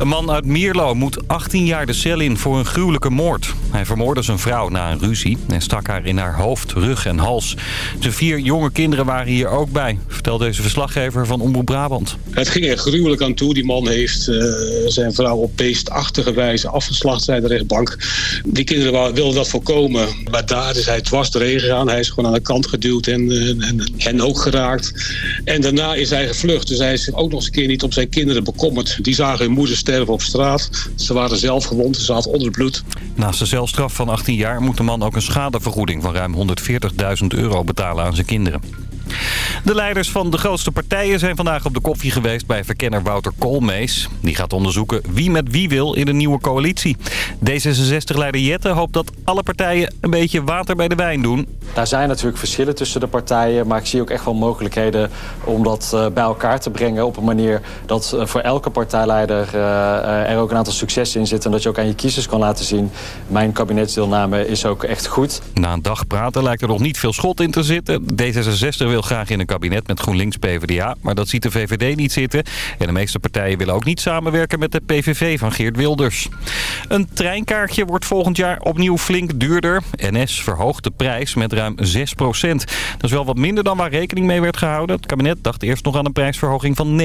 Een man uit Mierlo moet 18 jaar de cel in voor een gruwelijke moord. Hij vermoordde zijn vrouw na een ruzie en stak haar in haar hoofd, rug en hals. Zijn vier jonge kinderen waren hier ook bij, vertelt deze verslaggever van Omroep Brabant. Het ging er gruwelijk aan toe. Die man heeft uh, zijn vrouw op beestachtige wijze afgeslacht, zei de rechtbank. Die kinderen wilden dat voorkomen, maar daar is hij dwars doorheen gegaan. Hij is gewoon aan de kant geduwd en, uh, en hen ook geraakt. En daarna is hij gevlucht, dus hij is ook nog eens een keer niet om zijn kinderen bekommerd. Die zagen hun moeder sterven op straat. Ze waren zelf gewond, ze zaten onder het bloed. Naast de celstraf van 18 jaar moet de man ook een schadevergoeding van ruim 140.000 euro betalen aan zijn kinderen. De leiders van de grootste partijen zijn vandaag op de koffie geweest bij verkenner Wouter Koolmees. Die gaat onderzoeken wie met wie wil in een nieuwe coalitie. D66-leider Jette hoopt dat alle partijen een beetje water bij de wijn doen. Daar zijn natuurlijk verschillen tussen de partijen, maar ik zie ook echt wel mogelijkheden om dat eh, bij elkaar te brengen op een manier dat eh, voor elke partijleider eh, er ook een aantal successen in zitten en dat je ook aan je kiezers kan laten zien. Mijn kabinetsdeelname is ook echt goed. Na een dag praten lijkt er nog niet veel schot in te zitten. D66 wil graag in een kabinet met GroenLinks PvdA, maar dat ziet de VVD niet zitten. En de meeste partijen willen ook niet samenwerken met de PVV van Geert Wilders. Een treinkaartje wordt volgend jaar opnieuw flink duurder. NS verhoogt de prijs met ruim 6% Dat is wel wat minder dan waar rekening mee werd gehouden. Het kabinet dacht eerst nog aan een prijsverhoging van 9%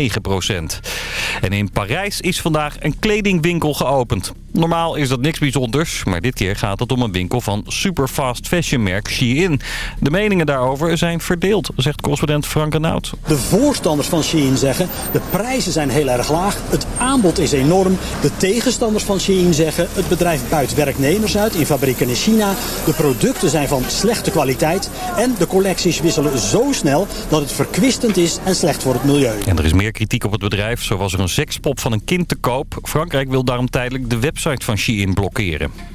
En in Parijs is vandaag een kledingwinkel geopend. Normaal is dat niks bijzonders, maar dit keer gaat het om een winkel van superfast fashionmerk Shein. De meningen daarover zijn verdeeld, zegt correspondent Frank Renaud. De voorstanders van Shein zeggen, de prijzen zijn heel erg laag, het aanbod is enorm. De tegenstanders van Shein zeggen, het bedrijf buit werknemers uit in fabrieken in China. De producten zijn van slechte kwaliteit en de collecties wisselen zo snel dat het verkwistend is en slecht voor het milieu. En er is meer kritiek op het bedrijf, zo was er een sekspop van een kind te koop. Frankrijk wil daarom tijdelijk de website van Shein blokkeren.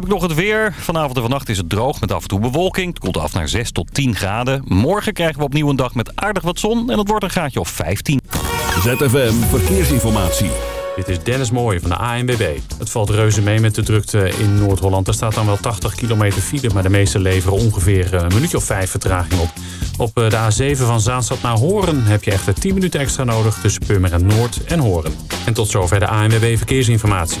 Heb ik nog het weer. Vanavond en vannacht is het droog met af en toe bewolking. Het koelt af naar 6 tot 10 graden. Morgen krijgen we opnieuw een dag met aardig wat zon. En het wordt een graadje of 15. ZFM Verkeersinformatie. Dit is Dennis Mooij van de ANWB. Het valt reuze mee met de drukte in Noord-Holland. Er staat dan wel 80 kilometer file, maar de meeste leveren ongeveer een minuutje of vijf vertraging op. Op de A7 van Zaanstad naar Horen heb je echter 10 minuten extra nodig tussen Purmerend Noord en Horen. En tot zover de ANWB Verkeersinformatie.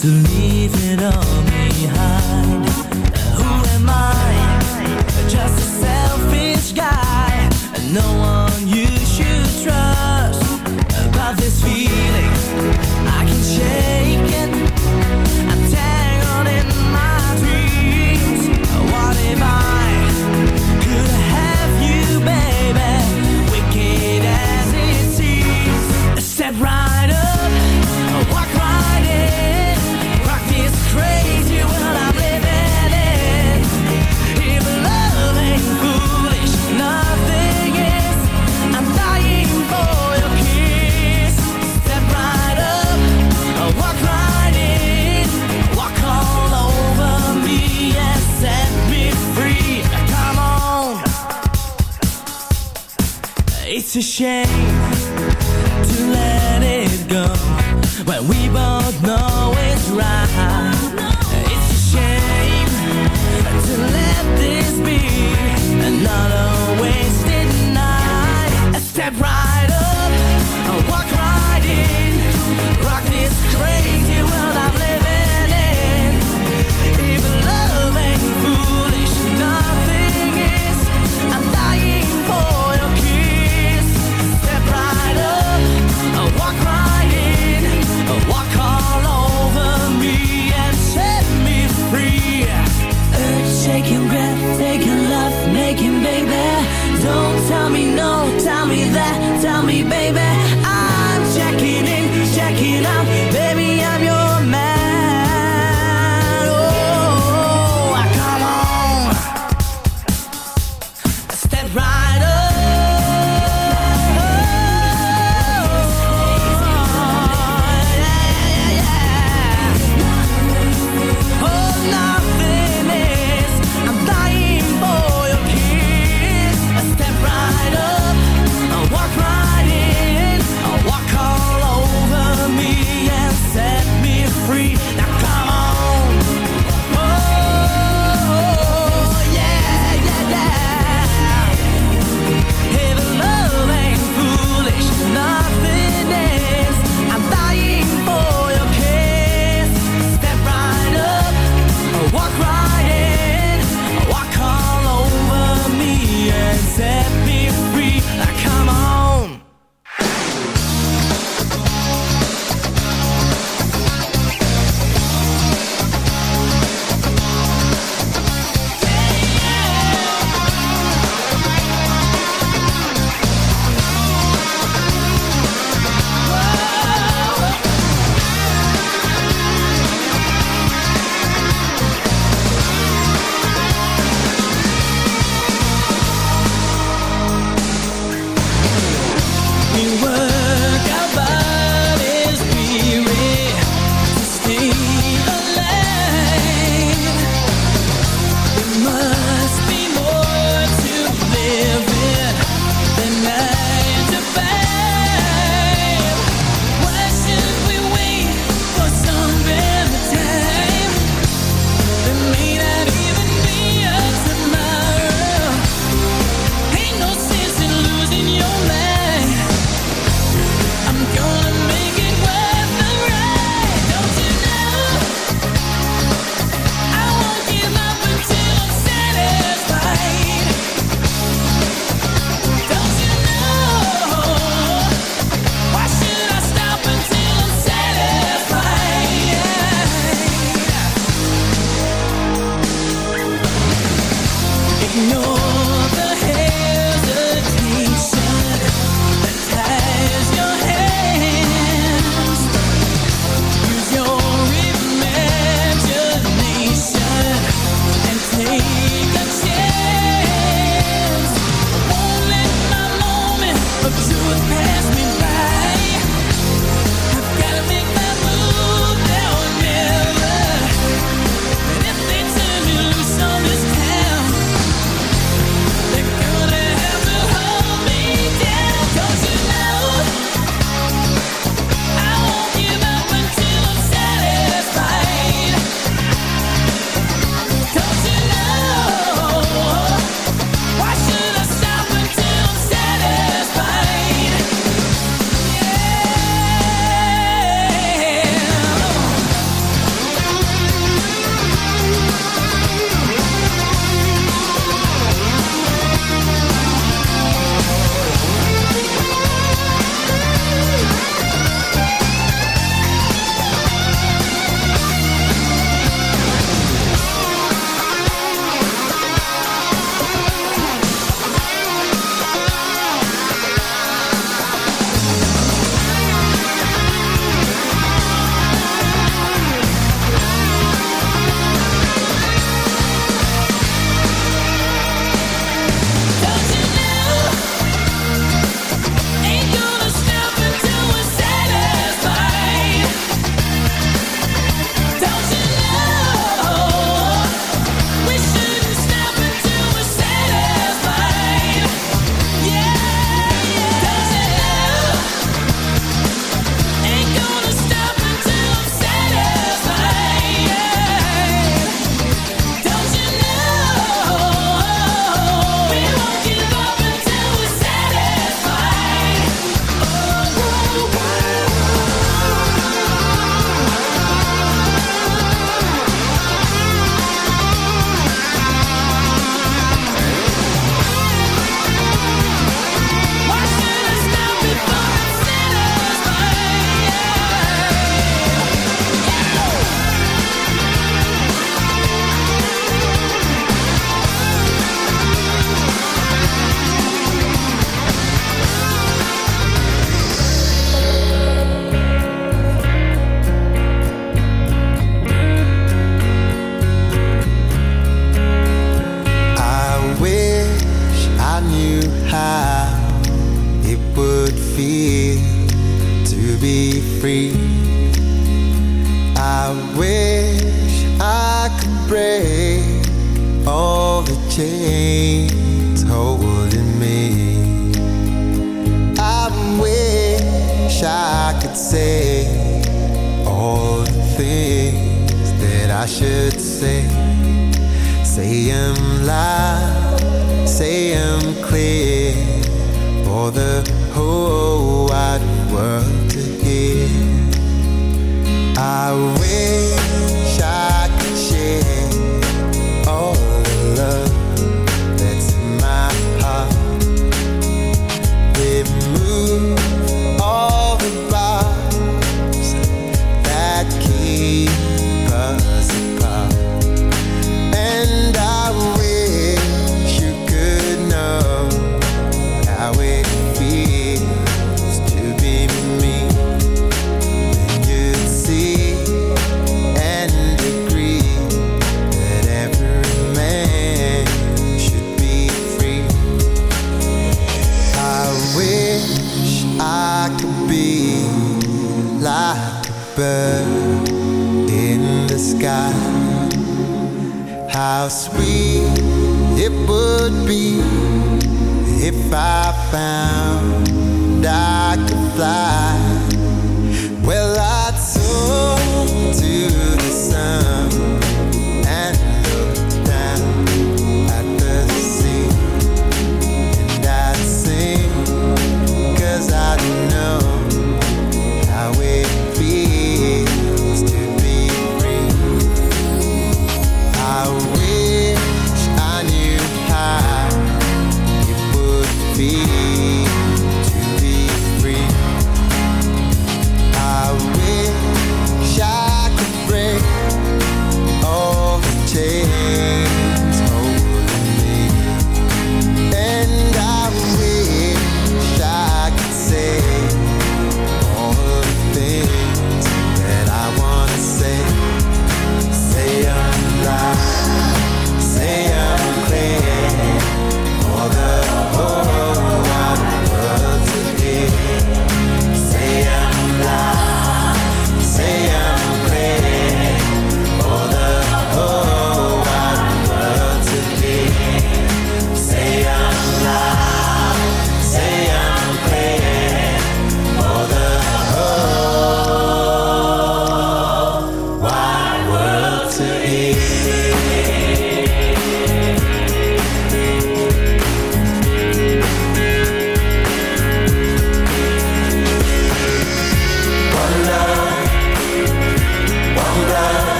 to leave it all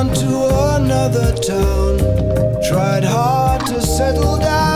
on to another town. Tried hard to settle down.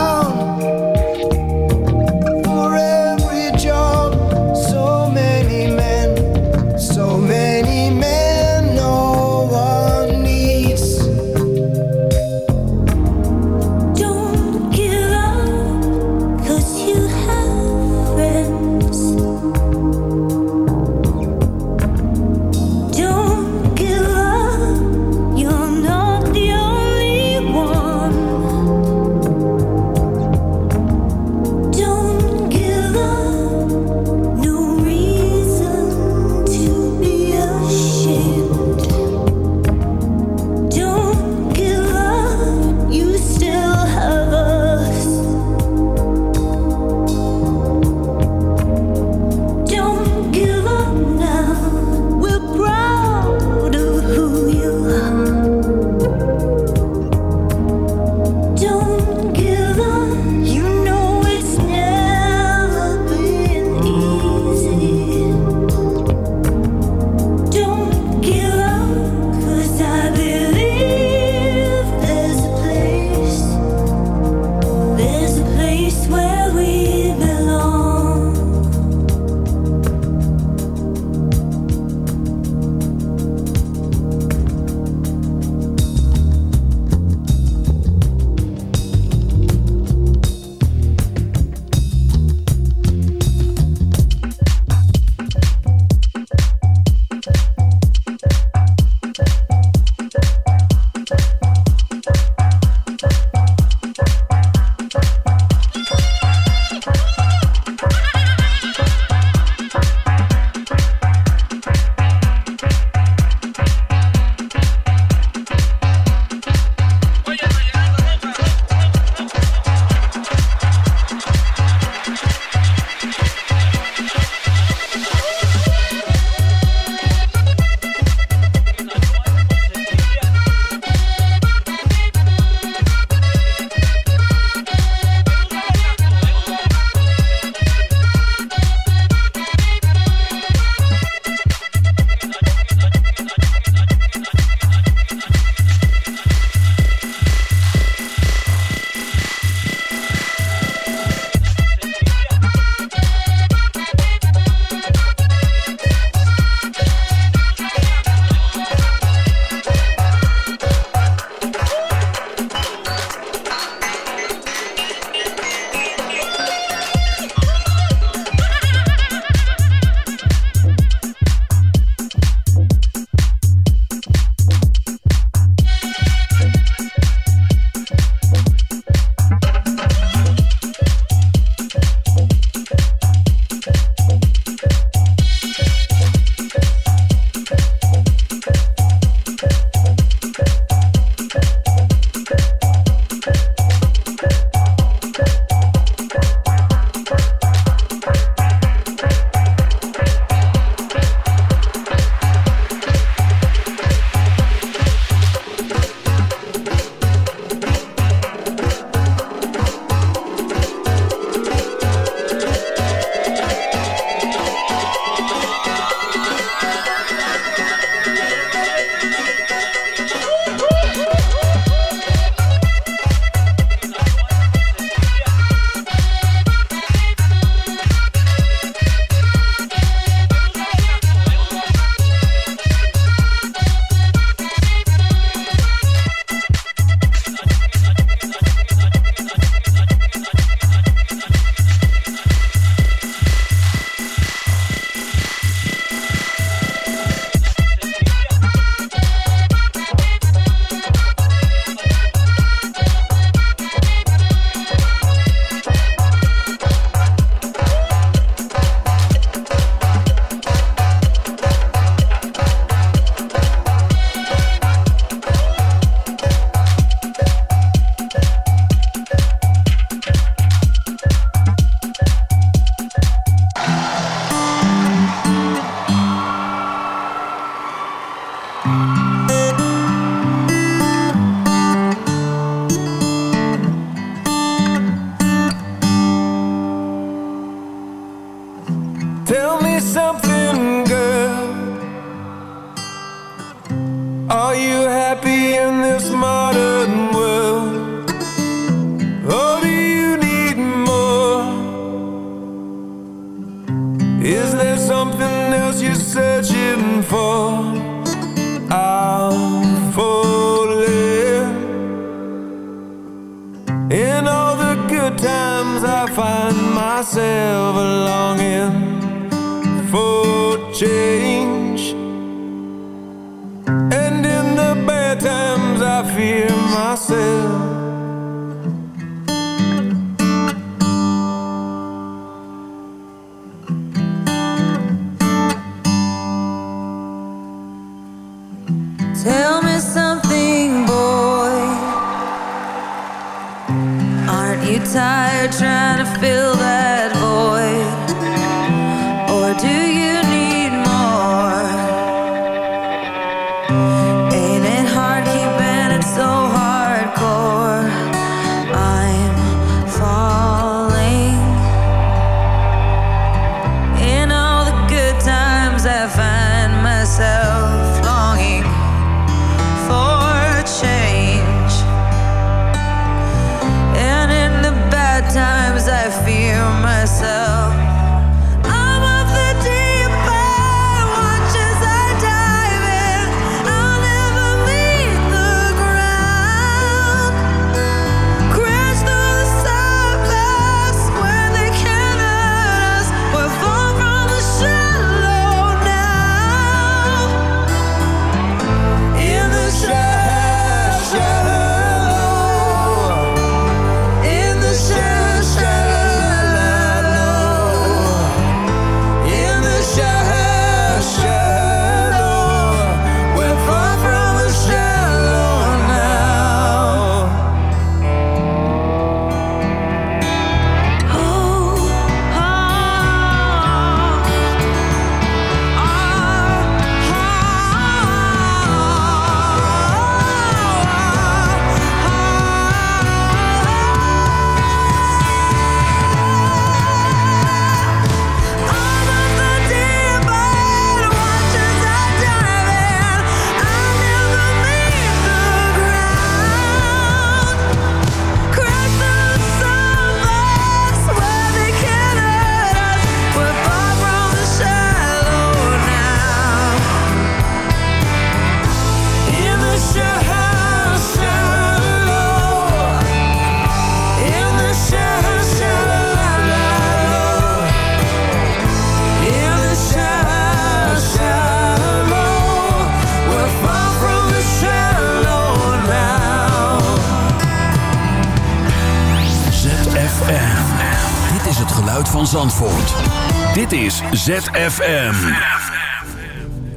ZFM.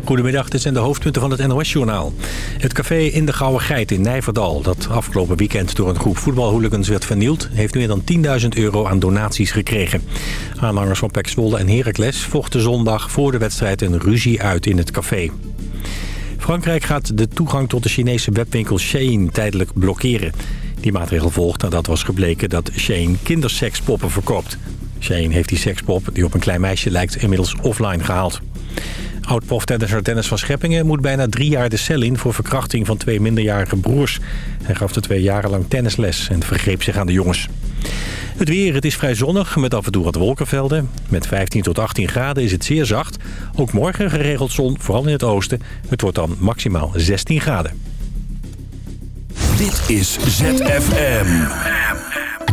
Goedemiddag, dit zijn de hoofdpunten van het NOS-journaal. Het café in de Gouden Geit in Nijverdal, dat afgelopen weekend door een groep voetbalhooligans werd vernield... heeft meer dan 10.000 euro aan donaties gekregen. Aanhangers van Pek Zwolle en Heracles vochten zondag voor de wedstrijd een ruzie uit in het café. Frankrijk gaat de toegang tot de Chinese webwinkel Shein tijdelijk blokkeren. Die maatregel volgt nadat was gebleken dat Shein kindersekspoppen verkoopt. Shein heeft die sekspop, die op een klein meisje lijkt, inmiddels offline gehaald. Oud-proftennisser Dennis van Scheppingen moet bijna drie jaar de cel in... voor verkrachting van twee minderjarige broers. Hij gaf de twee jaren lang tennisles en vergreep zich aan de jongens. Het weer, het is vrij zonnig met af en toe wat wolkenvelden. Met 15 tot 18 graden is het zeer zacht. Ook morgen geregeld zon, vooral in het oosten. Het wordt dan maximaal 16 graden. Dit is ZFM.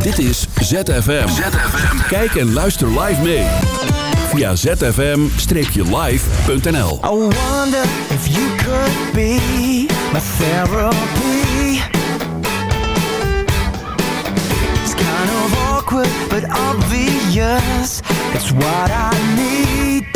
Dit is ZFM. Kijk en luister live mee. Via zfm-live.nl I wonder if you could be my therapy. It's kind of awkward but obvious. It's what I need.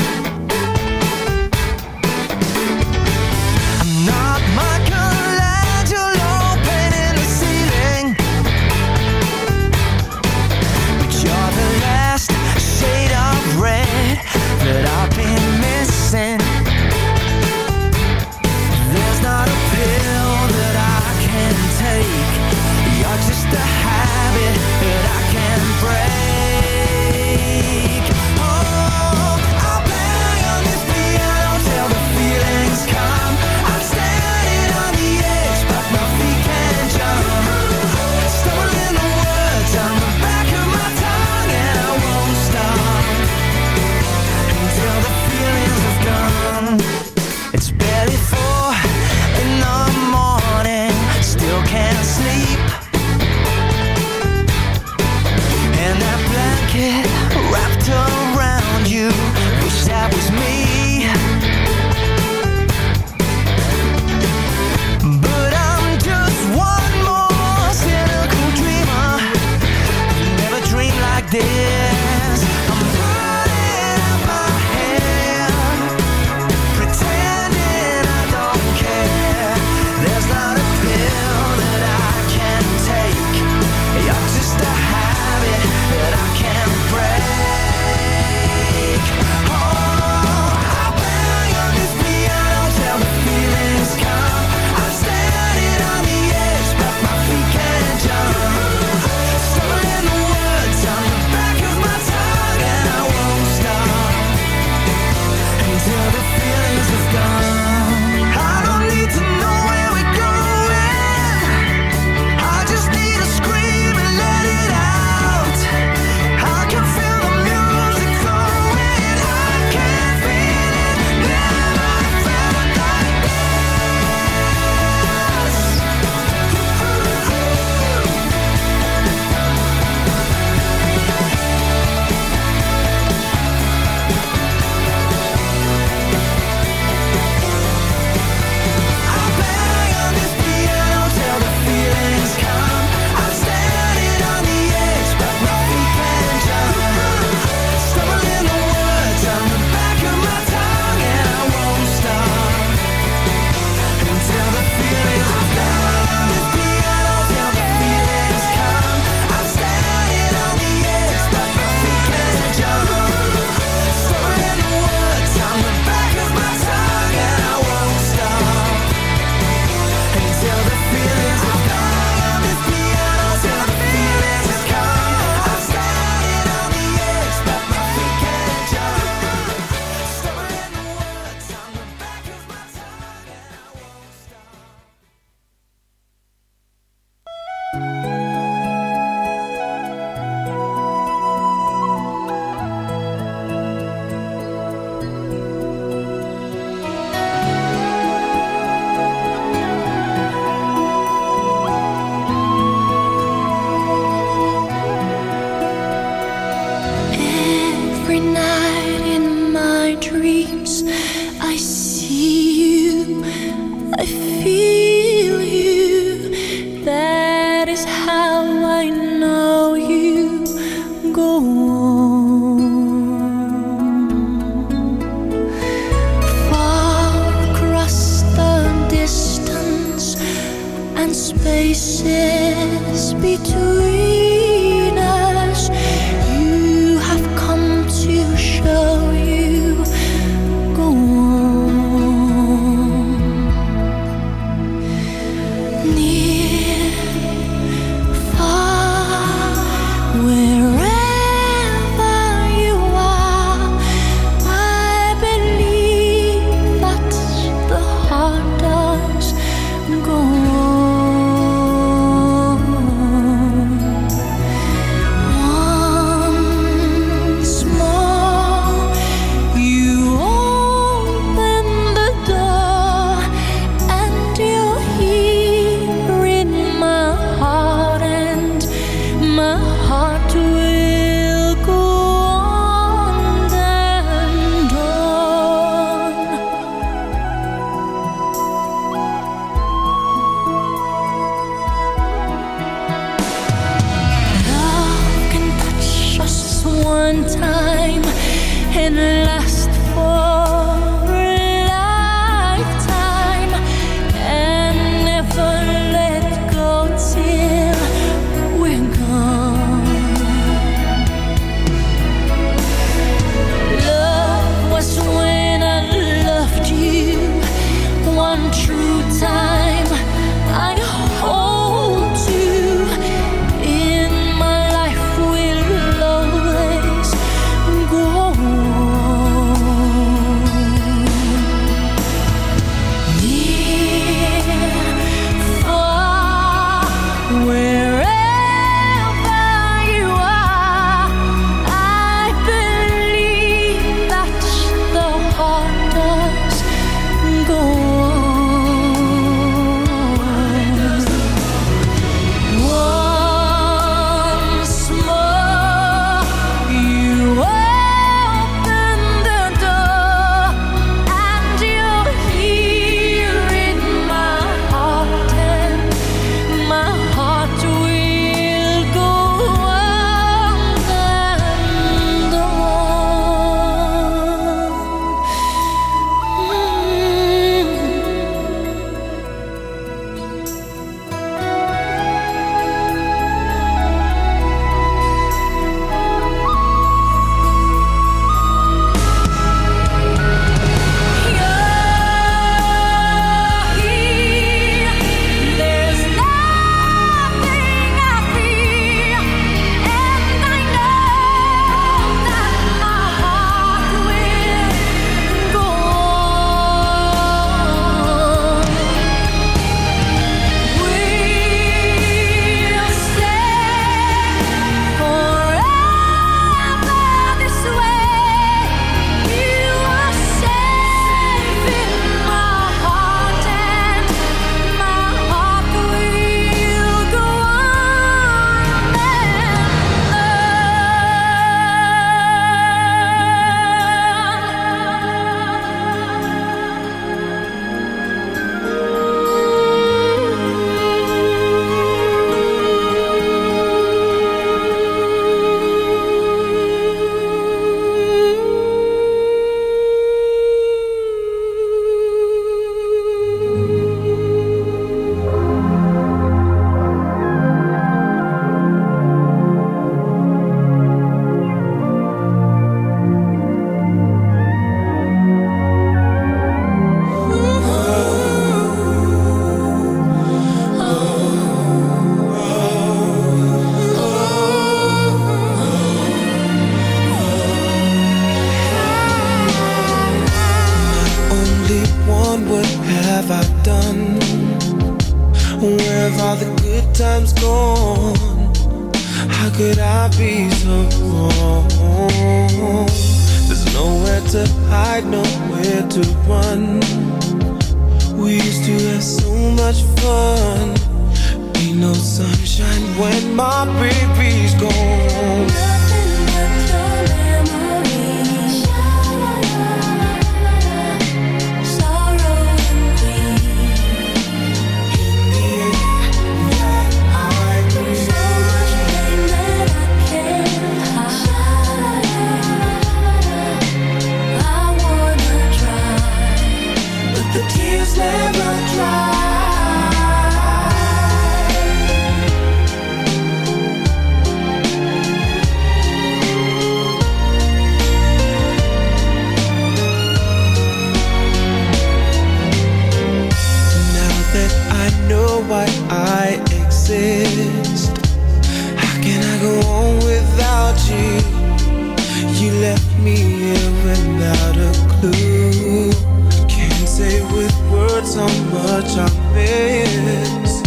Much I.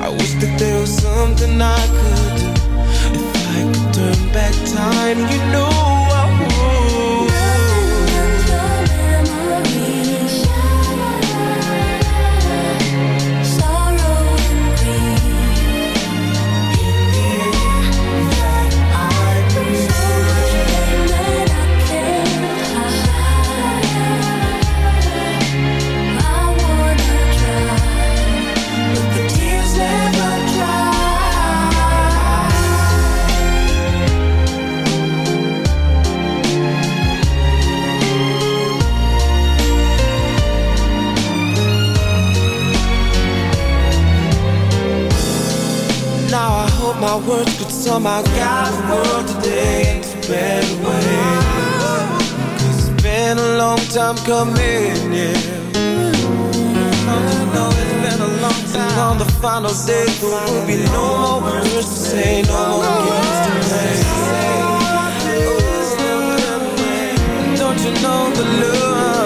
I wish that there was something I could do. If I could turn back time, you know Hope my words could somehow guide the world today into a way. It's been a long time coming, yeah. Don't you know it's been a long time. And on the final day, there will be no more words to say, no more games to play. Oh, Don't you know the love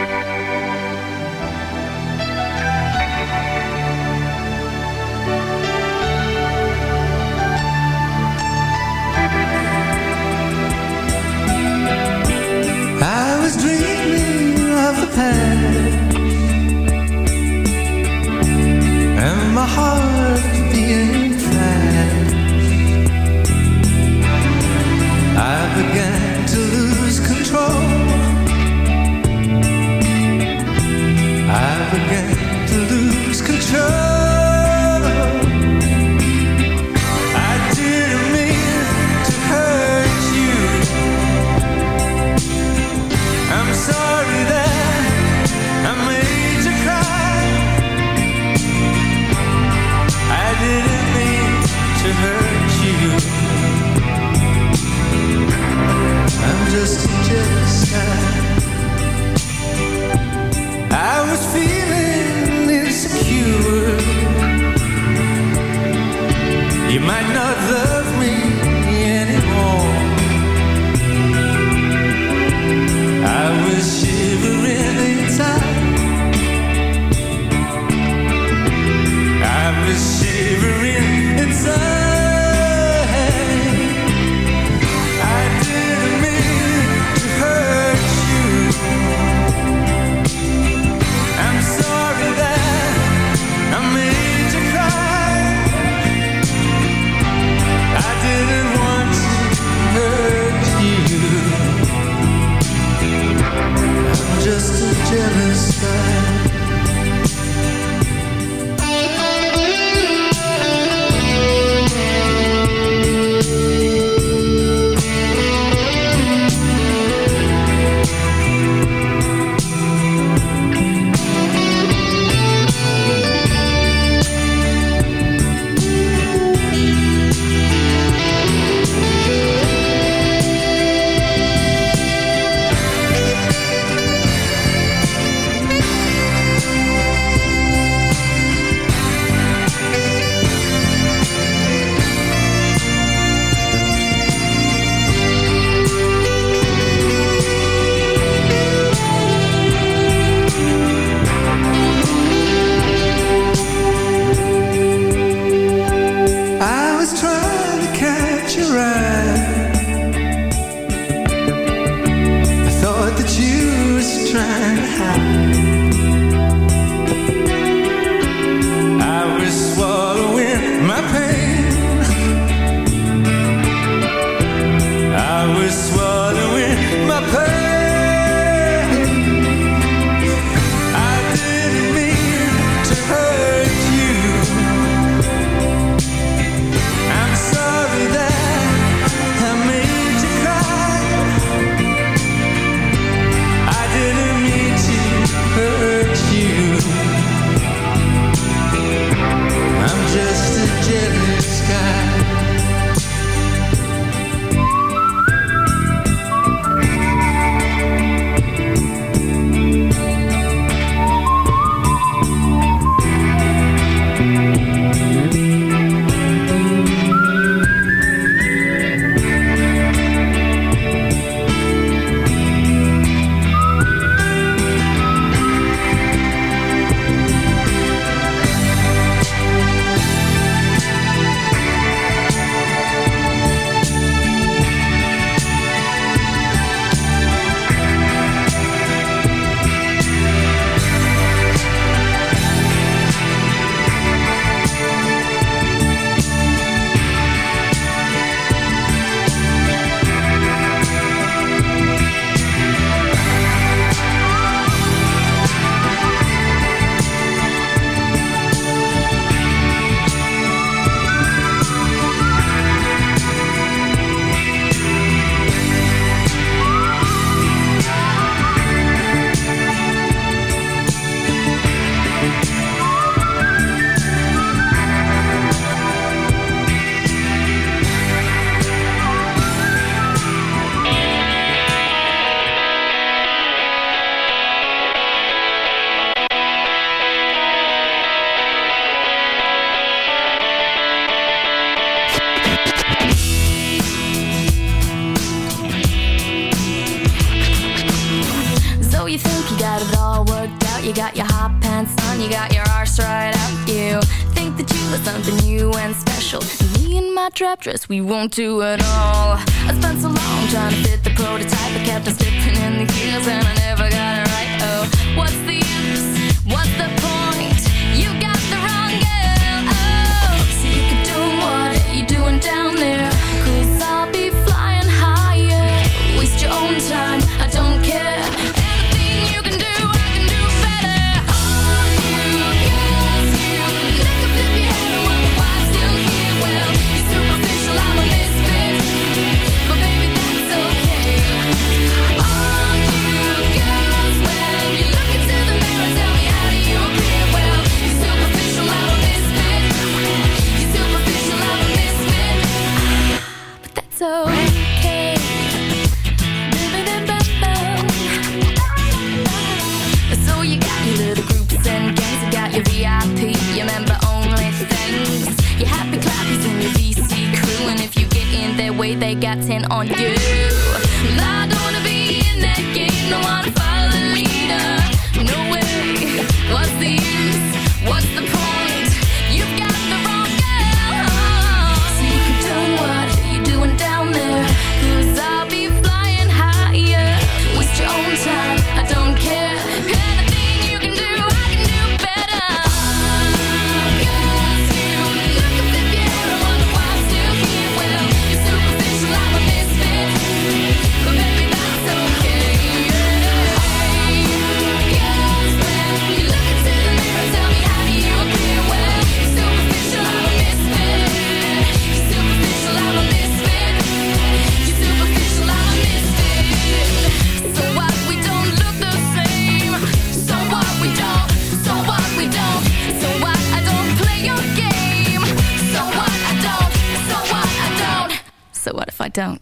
won't do at all. I spent so long trying to fit the prototype. I kept on slipping in the gears and I never got it right. Oh, what's the use? What's the point? got 10 on you. Not wanna be in that game, no don't.